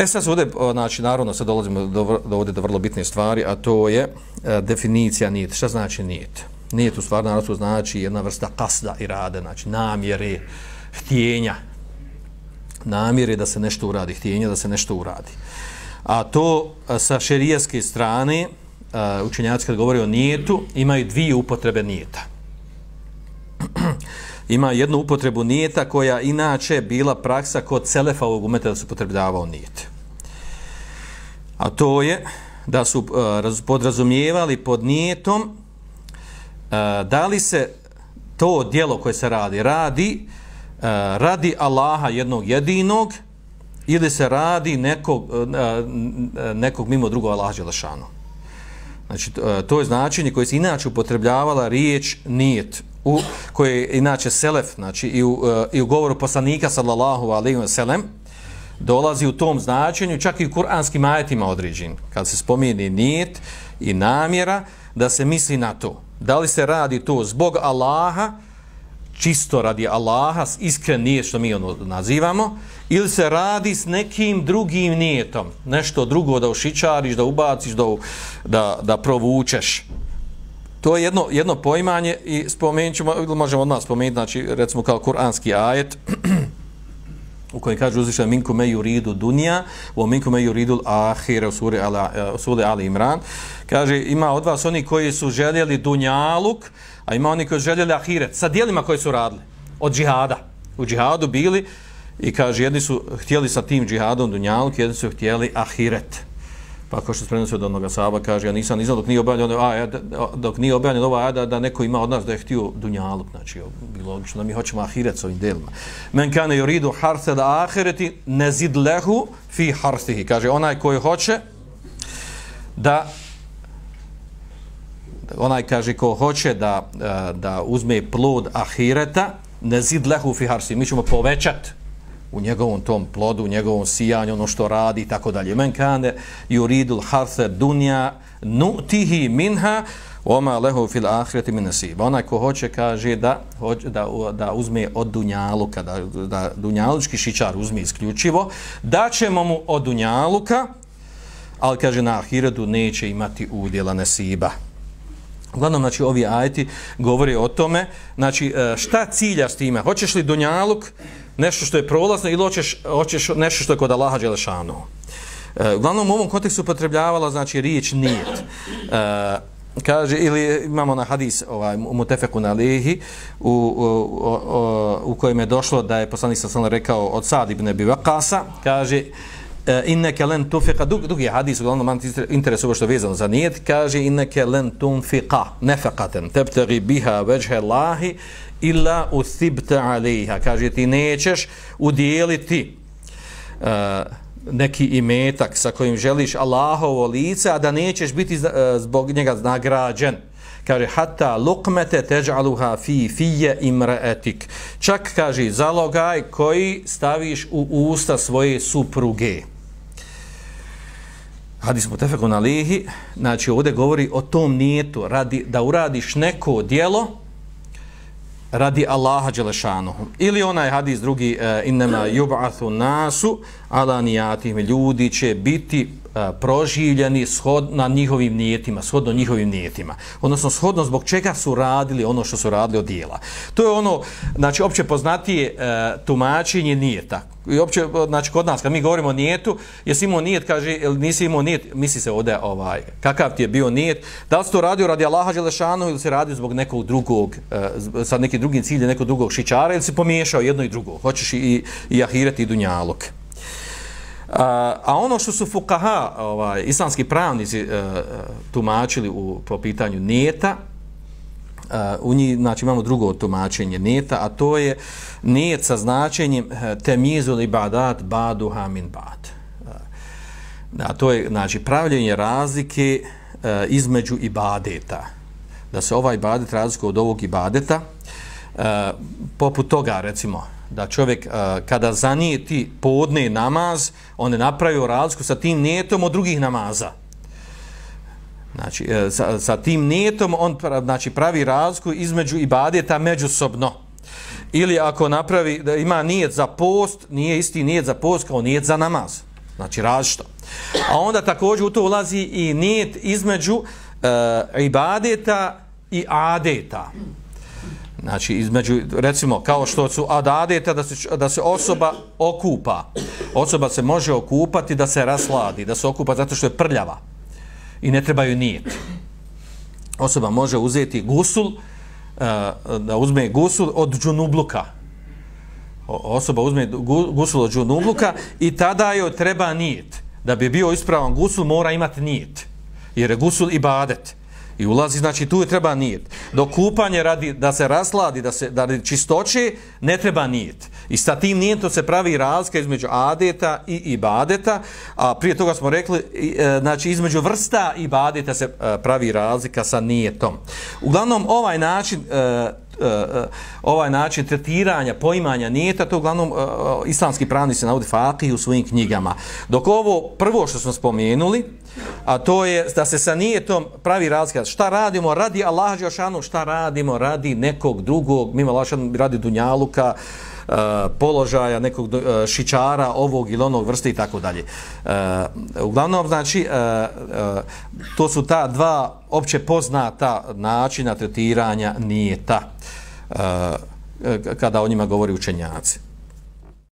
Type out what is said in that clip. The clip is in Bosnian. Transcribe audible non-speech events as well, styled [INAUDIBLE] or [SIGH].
E sad ovdje, znači, naravno, sad dolazimo do, do ovdje do vrlo bitne stvari, a to je e, definicija nijet. Šta znači nijet? Nijet u stvari naravno znači jedna vrsta kasda i rade, znači namjere, htjenja. Namjere da se nešto uradi, htjenja da se nešto uradi. A to e, sa šerijaske strane, a, učenjaci kad govori o nijetu, imaju dvije upotrebe nijeta. [CLEARS THROAT] ima jednu upotrebu nijeta koja inače bila praksa kod celefa ovog umeta da se upotrebljavao nijet. A to je da su uh, podrazumijevali pod nijetom uh, da li se to dijelo koje se radi radi uh, radi Allaha jednog jedinog ili se radi nekog, uh, nekog mimo drugog Allaha Đelešanu. Znači, to je značenje koje se inače upotrebljavala riječ nijet u koje je inače selef, znači i u, uh, i u govoru poslanika sallallahu alejhi ve sellem dolazi u tom značenju čak i u kuranskim ajetima određen. Kad se spomeni nijet i namjera da se misli na to. Da li se radi to zbog Allaha, čisto radi Allaha, iskren nije što mi ono nazivamo, ili se radi s nekim drugim nijetom, nešto drugo da ušičariš, da ubaciš, da, da, da provučeš. To je jedno, jedno poimanje i spomenut ćemo, ili možemo odmah spomenuti, znači, recimo kao kuranski ajet, [CLEARS THROAT] u kojem kaže uzvišeno minku me yuridu dunja u minku me yuridu ahire u suri ala, uh, suri ala Imran. Kaže ima od vas oni koji su željeli dunjaluk a ima oni koji su željeli ahiret sa dijelima koji su radili od džihada. U džihadu bili i kaže jedni su htjeli sa tim džihadom dunjaluk jedni su htjeli ahiret. Pa kao što se prenosio od onoga sahaba, kaže, ja nisam, nisam dok nije objavljeno, ovaj a, ja, dok nije objavljeno ova ajda, da neko ima od nas da je htio dunjaluk, znači, bilo logično da mi hoćemo ahiret s ovim delima. Men kane yuridu harse da ahireti nezid lehu fi harsihi. Kaže, onaj koji hoće da onaj kaže ko hoće da, eh, da uzme plod ahireta, nezid lehu fi harsi, Mi ćemo povećati u njegovom tom plodu, u njegovom sijanju, ono što radi i tako dalje. Men kane yuridul hartha dunja nutihi minha oma lahu fil akhirati min nasib. Onaj ko hoće kaže da hoće da da uzme od dunjaluka, da da dunjalučki šičar uzme isključivo, da ćemo mu od dunjaluka, ali kaže na ahiretu neće imati udjela nasiba. Uglavnom, znači, ovi ajeti govori o tome, znači, e, šta cilja s time? Hoćeš li dunjaluk, nešto što je prolazno, ili hoćeš, hoćeš nešto što je kod Allaha Đelešanu? E, uglavnom, u ovom kontekstu upotrebljavala znači, riječ nijet. E, kaže, ili imamo na hadis, ovaj, u Mutefeku na Lihi, u, u, u, u kojem je došlo da je poslanik sam rekao od Sad ibn Ebi Vakasa, kaže, E, inneke len tunfika, dug, dugi hadis, uglavnom man interes što je vezano za nijet, kaže inneke len tunfika, nefekaten, tebteri biha veđhe lahi, illa usibta aliha, kaže ti nećeš udjeliti uh, neki imetak sa kojim želiš Allahovo lice, a da nećeš biti uh, zbog njega nagrađen kaže hatta lukmete taj'aluha fi fije imra'atik čak kaže zalogaj koji staviš u usta svoje supruge. Hadis mutafekun alihi znači ovdje govori o tom nijetu radi da uradiš neko dijelo radi Allaha Đelešanuhu. ili onaj hadis drugi e, uh, innema yub'athu nasu ala niyatihim ljudi će biti proživljeni shod na njihovim nijetima, shodno njihovim nijetima. Odnosno, shodno zbog čega su radili ono što su radili od dijela. To je ono, znači, opće poznatije e, tumačenje nijeta. I opće, znači, kod nas, kad mi govorimo o nijetu, jesi imao nijet, kaže, ili nisi imao nijet, misli se ovdje, ovaj, kakav ti je bio nijet, da li si to radio radi Allaha Đelešanu ili se radio zbog nekog drugog, e, sa nekim drugim ciljem, nekog drugog šičara, ili si pomiješao jedno i drugo, hoćeš i, i ahiret i dunjalog. A, a ono što su fukaha, ovaj, islamski pravnici e, e, tumačili u, po pitanju nijeta, uh, u njih znači, imamo drugo tumačenje nijeta, a to je nijet sa značenjem temizu li badat baduha min bad. Uh, a to je znači, pravljenje razlike uh, između ibadeta. Da se ovaj ibadet razlikuje od ovog ibadeta, poput toga, recimo, da čovjek a, kada zanijeti podne namaz, on je napravio razliku sa tim netom od drugih namaza. Znači, e, sa, sa tim netom on pra, znači, pravi razliku između ibadeta međusobno. Ili ako napravi, da ima nijet za post, nije isti nijet za post kao nijet za namaz. Znači različito. A onda također u to ulazi i nijet između e, ibadeta i adeta. Znači, između, recimo, kao što su adadeta, da se, da se osoba okupa. Osoba se može okupati da se rasladi, da se okupa zato što je prljava. I ne trebaju nijet. Osoba može uzeti gusul, eh, da uzme gusul od džunubluka. Osoba uzme gusul od džunubluka i tada joj treba nijet. Da bi bio ispravan gusul, mora imati nijet. Jer je gusul ibadet. I ulazi, znači tu je treba nijet. Do kupanje radi, da se rasladi, da se da radi čistoće, ne treba nijet. I sa tim nijetom se pravi razlika između adeta i ibadeta, a prije toga smo rekli, e, znači između vrsta ibadeta se e, pravi razlika sa nijetom. Uglavnom, ovaj način, e, ovaj način tretiranja, poimanja nijeta, to uglavnom islamski pravni se navodi fakih u svojim knjigama. Dok ovo prvo što smo spomenuli, a to je da se sa nijetom pravi razlika, šta radimo radi Allaha Đelšanu, šta radimo radi nekog drugog, mimo Allaha radi Dunjaluka, uh, E, položaja, nekog e, šičara, ovog ili onog vrste i tako dalje. Uh, uglavnom, znači, to su ta dva opće poznata načina tretiranja nijeta kada o njima govori učenjaci.